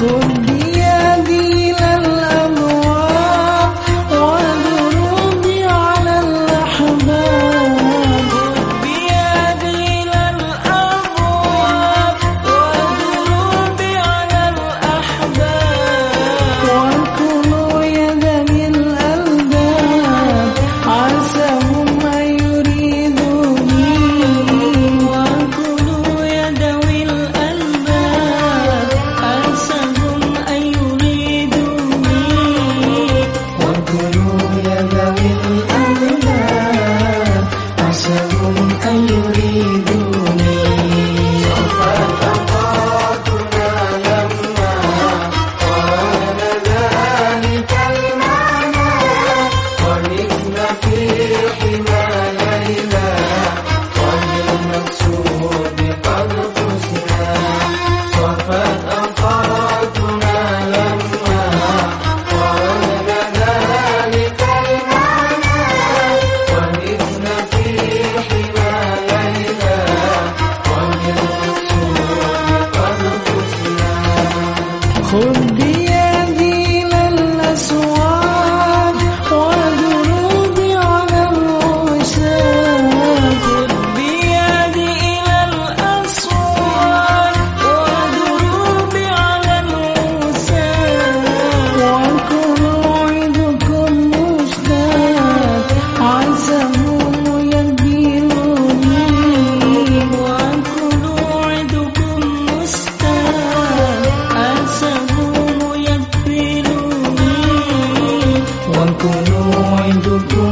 cool. Tuhan ku doa hidupku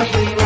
وحيد